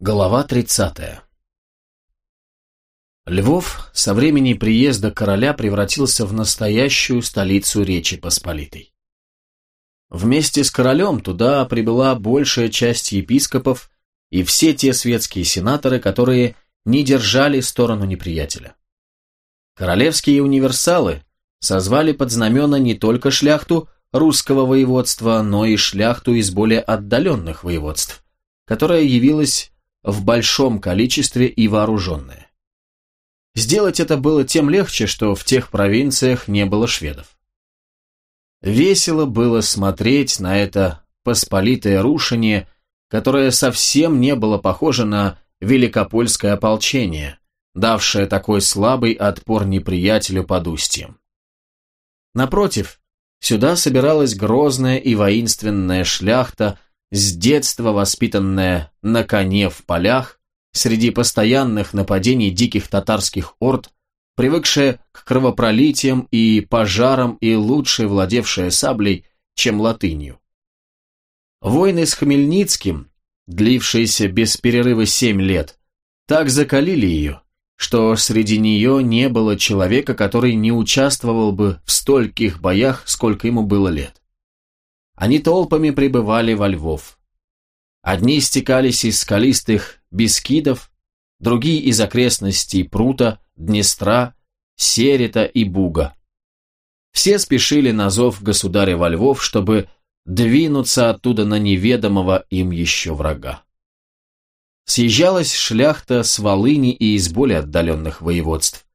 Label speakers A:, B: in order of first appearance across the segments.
A: Глава 30. Львов со времени приезда короля превратился в настоящую столицу Речи Посполитой. Вместе с королем туда прибыла большая часть епископов и все те светские сенаторы, которые не держали сторону неприятеля. Королевские универсалы созвали под знамена не только шляхту русского воеводства, но и шляхту из более отдаленных воеводств, которая явилась в большом количестве и вооруженные. Сделать это было тем легче, что в тех провинциях не было шведов. Весело было смотреть на это посполитое рушение, которое совсем не было похоже на великопольское ополчение, давшее такой слабый отпор неприятелю под устьем. Напротив, сюда собиралась грозная и воинственная шляхта, с детства воспитанная на коне в полях, среди постоянных нападений диких татарских орд, привыкшая к кровопролитиям и пожарам и лучше владевшая саблей, чем латынью. Войны с Хмельницким, длившиеся без перерыва семь лет, так закалили ее, что среди нее не было человека, который не участвовал бы в стольких боях, сколько ему было лет. Они толпами прибывали во Львов. Одни стекались из скалистых Бескидов, другие из окрестностей Прута, Днестра, Серета и Буга. Все спешили на зов государя во Львов, чтобы двинуться оттуда на неведомого им еще врага. Съезжалась шляхта с Волыни и из более отдаленных воеводств.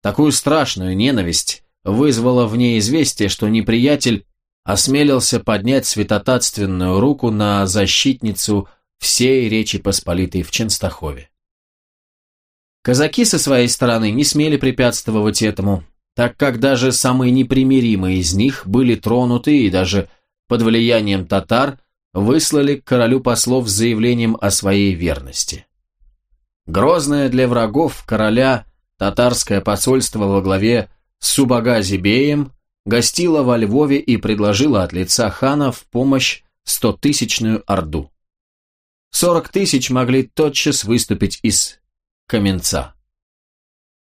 A: Такую страшную ненависть вызвало в ней известие, что неприятель осмелился поднять святотатственную руку на защитницу всей Речи Посполитой в Ченстахове. Казаки со своей стороны не смели препятствовать этому, так как даже самые непримиримые из них были тронуты и даже под влиянием татар выслали к королю послов с заявлением о своей верности. Грозное для врагов короля татарское посольство во главе с Субагази-беем гостила во Львове и предложила от лица хана в помощь стотысячную орду. Сорок тысяч могли тотчас выступить из Каменца.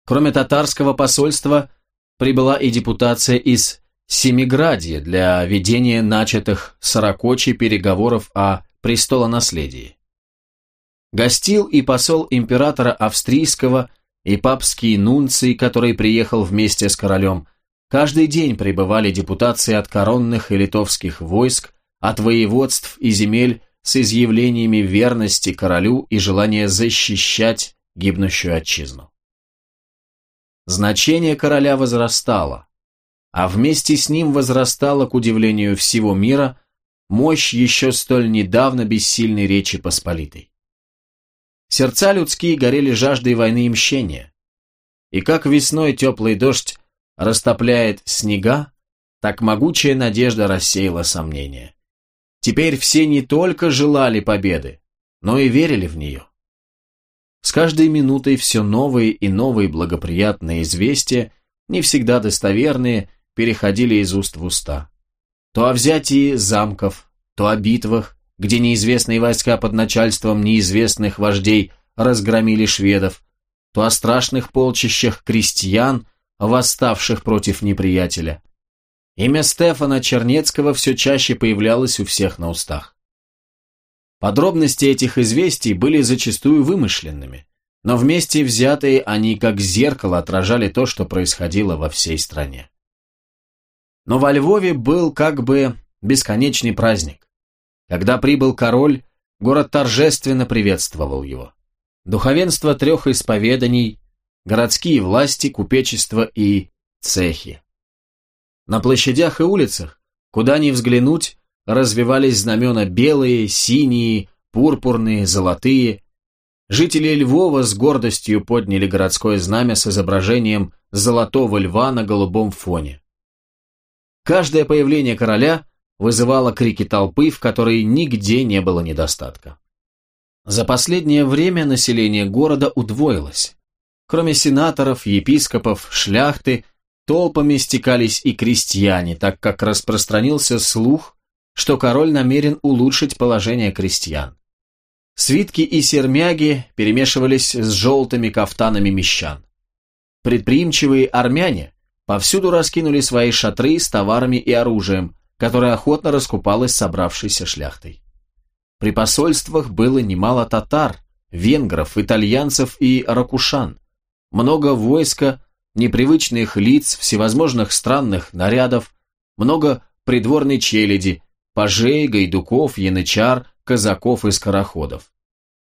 A: Кроме татарского посольства, прибыла и депутация из Семиградья для ведения начатых сорокочи переговоров о престолонаследии. Гостил и посол императора австрийского и папский нунций, который приехал вместе с королем, Каждый день прибывали депутации от коронных и литовских войск, от воеводств и земель с изъявлениями верности королю и желания защищать гибнущую отчизну. Значение короля возрастало, а вместе с ним возрастала, к удивлению всего мира, мощь еще столь недавно бессильной Речи Посполитой. Сердца людские горели жаждой войны и мщения, и как весной теплый дождь растопляет снега, так могучая надежда рассеяла сомнения. Теперь все не только желали победы, но и верили в нее. С каждой минутой все новые и новые благоприятные известия, не всегда достоверные, переходили из уст в уста. То о взятии замков, то о битвах, где неизвестные войска под начальством неизвестных вождей разгромили шведов, то о страшных полчищах крестьян, восставших против неприятеля. Имя Стефана Чернецкого все чаще появлялось у всех на устах. Подробности этих известий были зачастую вымышленными, но вместе взятые они как зеркало отражали то, что происходило во всей стране. Но во Львове был как бы бесконечный праздник. Когда прибыл король, город торжественно приветствовал его. Духовенство трех исповеданий городские власти, купечество и цехи. На площадях и улицах, куда ни взглянуть, развивались знамена белые, синие, пурпурные, золотые. Жители Львова с гордостью подняли городское знамя с изображением золотого льва на голубом фоне. Каждое появление короля вызывало крики толпы, в которой нигде не было недостатка. За последнее время население города удвоилось. Кроме сенаторов, епископов, шляхты, толпами стекались и крестьяне, так как распространился слух, что король намерен улучшить положение крестьян. Свитки и сермяги перемешивались с желтыми кафтанами мещан. Предприимчивые армяне повсюду раскинули свои шатры с товарами и оружием, которое охотно раскупалось собравшейся шляхтой. При посольствах было немало татар, венгров, итальянцев и ракушан, много войска, непривычных лиц, всевозможных странных нарядов, много придворной челяди, пажей, гайдуков, янычар, казаков и скороходов.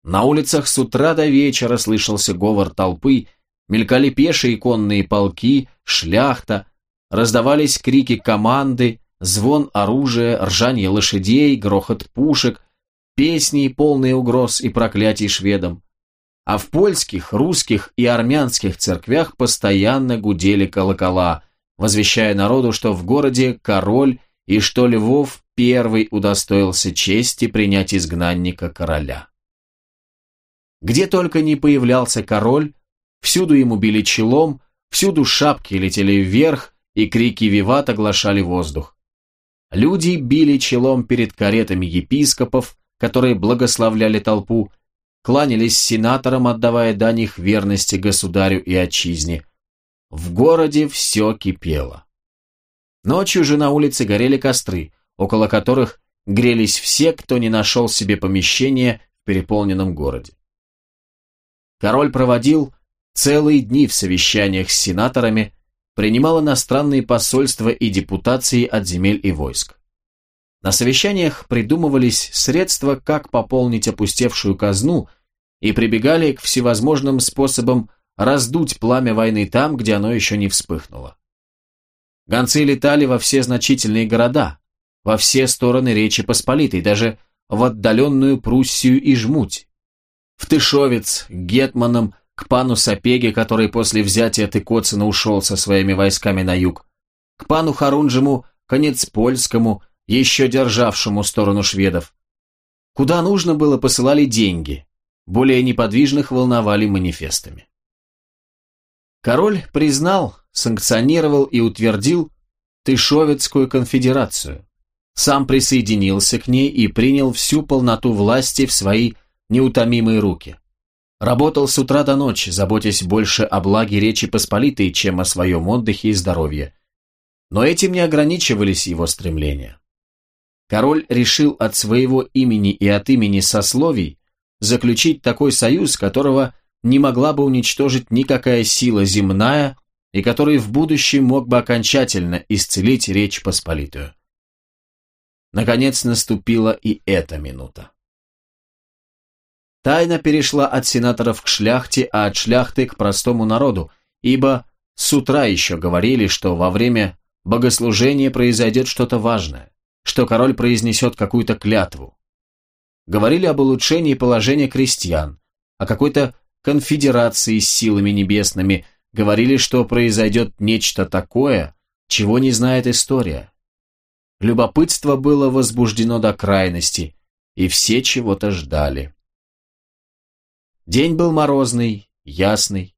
A: На улицах с утра до вечера слышался говор толпы, мелькали пешие конные полки, шляхта, раздавались крики команды, звон оружия, ржание лошадей, грохот пушек, песни, полные угроз и проклятий шведам. А в польских, русских и армянских церквях постоянно гудели колокола, возвещая народу, что в городе король и что Львов первый удостоился чести принять изгнанника короля. Где только не появлялся король, всюду ему били челом, всюду шапки летели вверх, и крики «Виват» оглашали воздух. Люди били челом перед каретами епископов, которые благословляли толпу, кланялись сенаторам, отдавая дань их верности государю и отчизне. В городе все кипело. Ночью же на улице горели костры, около которых грелись все, кто не нашел себе помещения в переполненном городе. Король проводил целые дни в совещаниях с сенаторами, принимал иностранные посольства и депутации от земель и войск. На совещаниях придумывались средства, как пополнить опустевшую казну, и прибегали к всевозможным способам раздуть пламя войны там, где оно еще не вспыхнуло. Гонцы летали во все значительные города, во все стороны Речи Посполитой, даже в отдаленную Пруссию и Жмуть. В Тышовец, к Гетманам, к пану Сапеге, который после взятия Тыкоцина ушел со своими войсками на юг, к пану Харунжему, конец польскому, еще державшему сторону шведов. Куда нужно было, посылали деньги, более неподвижных волновали манифестами. Король признал, санкционировал и утвердил Тышовецкую конфедерацию, сам присоединился к ней и принял всю полноту власти в свои неутомимые руки. Работал с утра до ночи, заботясь больше о благе Речи Посполитой, чем о своем отдыхе и здоровье. Но этим не ограничивались его стремления. Король решил от своего имени и от имени сословий заключить такой союз, которого не могла бы уничтожить никакая сила земная и который в будущем мог бы окончательно исцелить Речь Посполитую. Наконец наступила и эта минута. Тайна перешла от сенаторов к шляхте, а от шляхты к простому народу, ибо с утра еще говорили, что во время богослужения произойдет что-то важное, что король произнесет какую-то клятву. Говорили об улучшении положения крестьян, о какой-то конфедерации с силами небесными, говорили, что произойдет нечто такое, чего не знает история. Любопытство было возбуждено до крайности, и все чего-то ждали. День был морозный, ясный.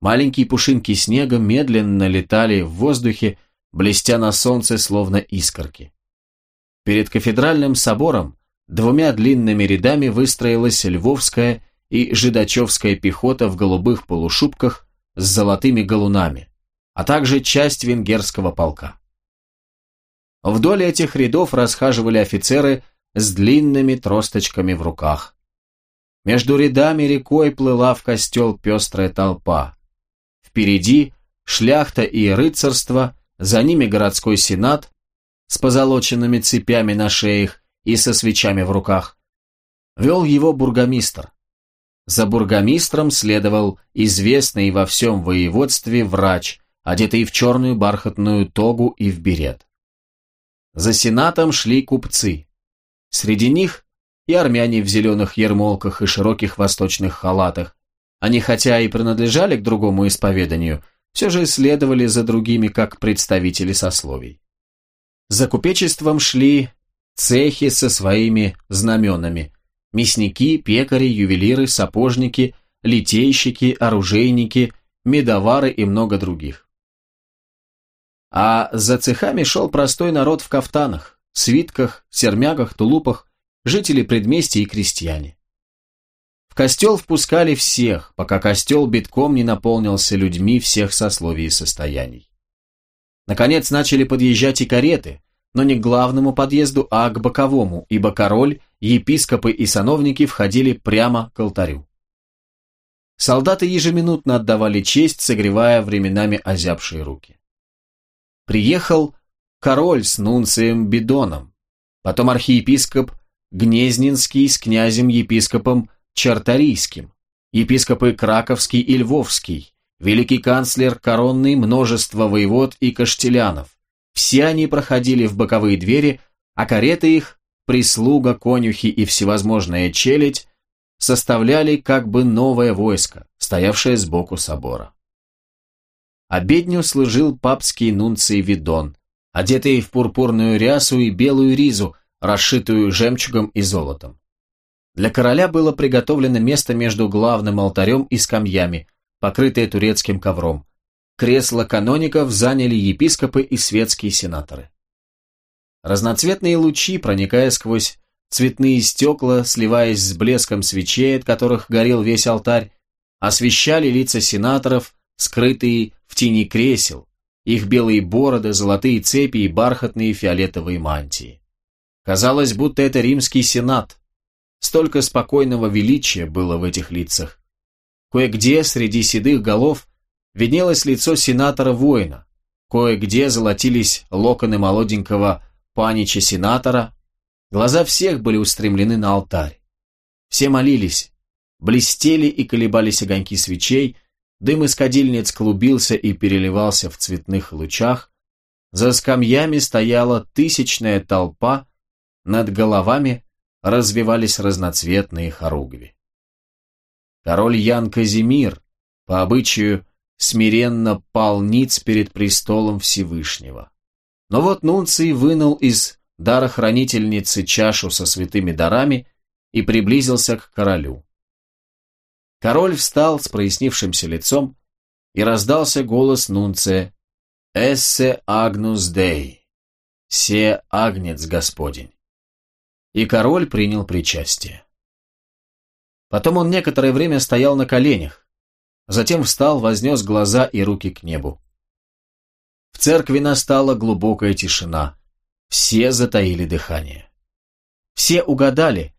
A: Маленькие пушинки снега медленно летали в воздухе, блестя на солнце, словно искорки. Перед кафедральным собором двумя длинными рядами выстроилась львовская и жидачевская пехота в голубых полушубках с золотыми галунами, а также часть венгерского полка. Вдоль этих рядов расхаживали офицеры с длинными тросточками в руках. Между рядами рекой плыла в костел пестрая толпа. Впереди шляхта и рыцарство, за ними городской сенат с позолоченными цепями на шеях и со свечами в руках. Вел его бургомистр. За бургомистром следовал известный во всем воеводстве врач, одетый в черную бархатную тогу и в берет. За сенатом шли купцы. Среди них и армяне в зеленых ермолках и широких восточных халатах. Они хотя и принадлежали к другому исповеданию, все же следовали за другими как представители сословий. За купечеством шли цехи со своими знаменами, мясники, пекари, ювелиры, сапожники, литейщики, оружейники, медовары и много других. А за цехами шел простой народ в кафтанах, свитках, сермягах, тулупах, жители предместья и крестьяне. костел впускали всех, пока костел битком не наполнился людьми всех сословий и состояний. Наконец начали подъезжать и кареты, но не к главному подъезду, а к боковому, ибо король, епископы и сановники входили прямо к алтарю. Солдаты ежеминутно отдавали честь, согревая временами озябшие руки. Приехал король с нунцием Бидоном, потом архиепископ Гнезненский с князем-епископом Чарторийским, епископы Краковский и Львовский, великий канцлер коронный, множество воевод и каштелянов. Все они проходили в боковые двери, а кареты их, прислуга, конюхи и всевозможная челядь составляли как бы новое войско, стоявшее сбоку собора. Обедню служил папский нунций Видон, одетый в пурпурную рясу и белую ризу, расшитую жемчугом и золотом. Для короля было приготовлено место между главным алтарем и скамьями, покрытое турецким ковром. Кресла каноников заняли епископы и светские сенаторы. Разноцветные лучи, проникая сквозь цветные стекла, сливаясь с блеском свечей, от которых горел весь алтарь, освещали лица сенаторов, скрытые в тени кресел, их белые бороды, золотые цепи и бархатные фиолетовые мантии. Казалось, будто это римский сенат. Столько спокойного величия было в этих лицах. Кое-где среди седых голов виднелось лицо сенатора-воина, кое-где золотились локоны молоденького панича-сенатора, глаза всех были устремлены на алтарь. Все молились, блестели и колебались огоньки свечей, дым из кадильниц клубился и переливался в цветных лучах, за скамьями стояла тысячная толпа, над головами развивались разноцветные хоругви. Король Ян Казимир, по обычаю, смиренно пал ниц перед престолом Всевышнего. Но вот Нунций вынул из дарохранительницы чашу со святыми дарами и приблизился к королю. Король встал с прояснившимся лицом, и раздался голос Нунция «Эссе Агнус Дей» «Се Агнец Господень». И король принял причастие. Потом он некоторое время стоял на коленях, затем встал, вознес глаза и руки к небу. В церкви настала глубокая тишина, все затаили дыхание. Все угадали,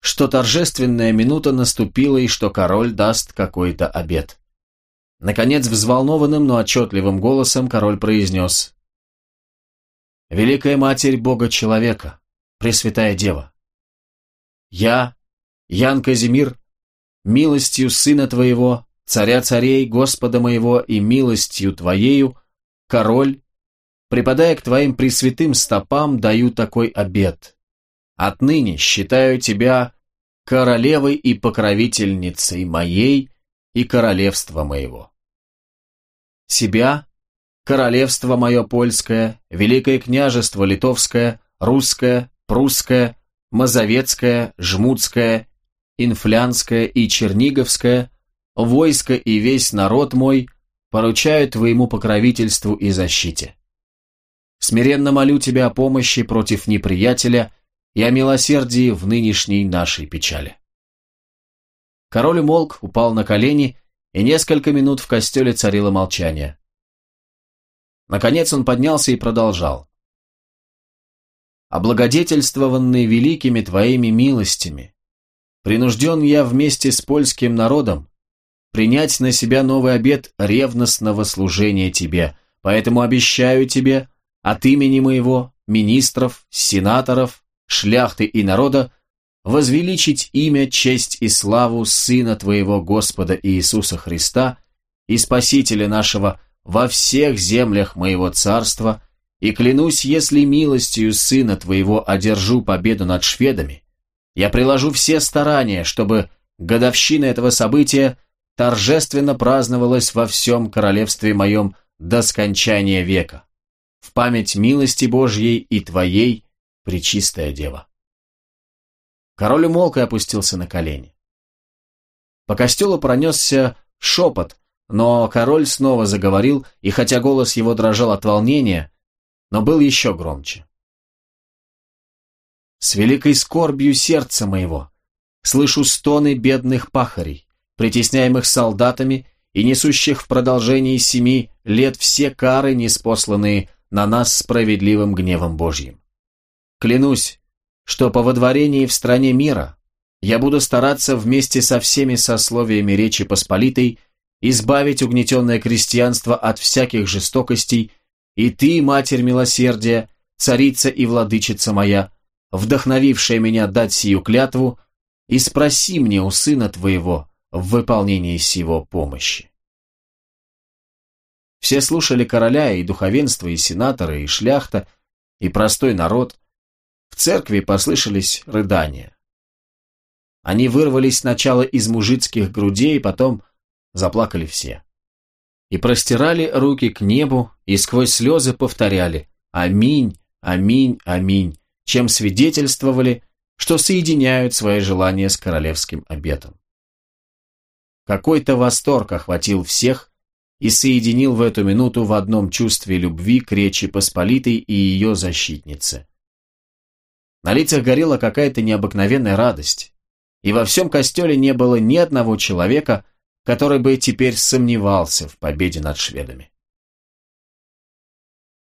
A: что торжественная минута наступила и что король даст какой-то обед. Наконец, взволнованным, но отчетливым голосом король произнес «Великая Матерь Бога-человека, Пресвятая Дева, я, Ян Казимир, милостью Сына Твоего, Царя Царей, Господа моего и милостью Твоею, король, припадая к Твоим пресвятым стопам, даю такой обет. Отныне считаю тебя королевой и покровительницей моей и королевства моего. Себя, королевство мое польское, великое княжество литовское, русское, прусское, мазовецкое, жмутское, инфлянское и черниговское, войско и весь народ мой поручаю твоему покровительству и защите. Смиренно молю тебя о помощи против неприятеля и о милосердии в нынешней нашей печали. Король умолк, упал на колени, и несколько минут в костеле царило молчание. Наконец он поднялся и продолжал. «Облагодетельствованный великими твоими милостями, принужден я вместе с польским народом принять на себя новый обет ревностного служения тебе, поэтому обещаю тебе от имени моего, министров, сенаторов, шляхты и народа, возвеличить имя, честь и славу Сына Твоего Господа Иисуса Христа и Спасителя нашего во всех землях моего царства, и клянусь, если милостью Сына Твоего одержу победу над шведами, я приложу все старания, чтобы годовщина этого события торжественно праздновалась во всем королевстве моем до скончания века, в память милости Божьей и Твоей, Пречистая Дева. Король умолк и опустился на колени. По костелу пронесся шепот, но король снова заговорил, и хотя голос его дрожал от волнения, но был еще громче. «С великой скорбью сердца моего слышу стоны бедных пахарей, притесняемых солдатами и несущих в продолжении семи лет все кары, неспосланные на нас справедливым гневом Божьим. Клянусь, что по водворении в стране мира я буду стараться вместе со всеми сословиями Речи Посполитой избавить угнетенное крестьянство от всяких жестокостей, и ты, Матерь Милосердия, царица и владычица моя, вдохновившая меня дать сию клятву, и спроси мне у сына твоего в выполнении сего помощи. Все слушали короля и духовенство, и сенаторы, и шляхта, и простой народ. В церкви послышались рыдания. Они вырвались сначала из мужицких грудей, потом заплакали все. И простирали руки к небу, и сквозь слезы повторяли «Аминь, аминь, аминь», чем свидетельствовали, что соединяют свои желания с королевским обетом. Какой-то восторг охватил всех и соединил в эту минуту в одном чувстве любви к Речи Посполитой и ее защитнице. На лицах горела какая-то необыкновенная радость, и во всем костеле не было ни одного человека, который бы теперь сомневался в победе над шведами.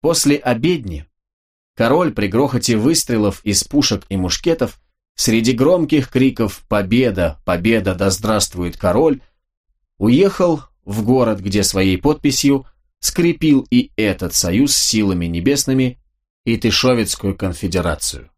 A: После обедни король при грохоте выстрелов из пушек и мушкетов среди громких криков «Победа! Победа! Да здравствует король!» уехал в город, где своей подписью скрепил и этот союз силами небесными и Тышовицкую конфедерацию.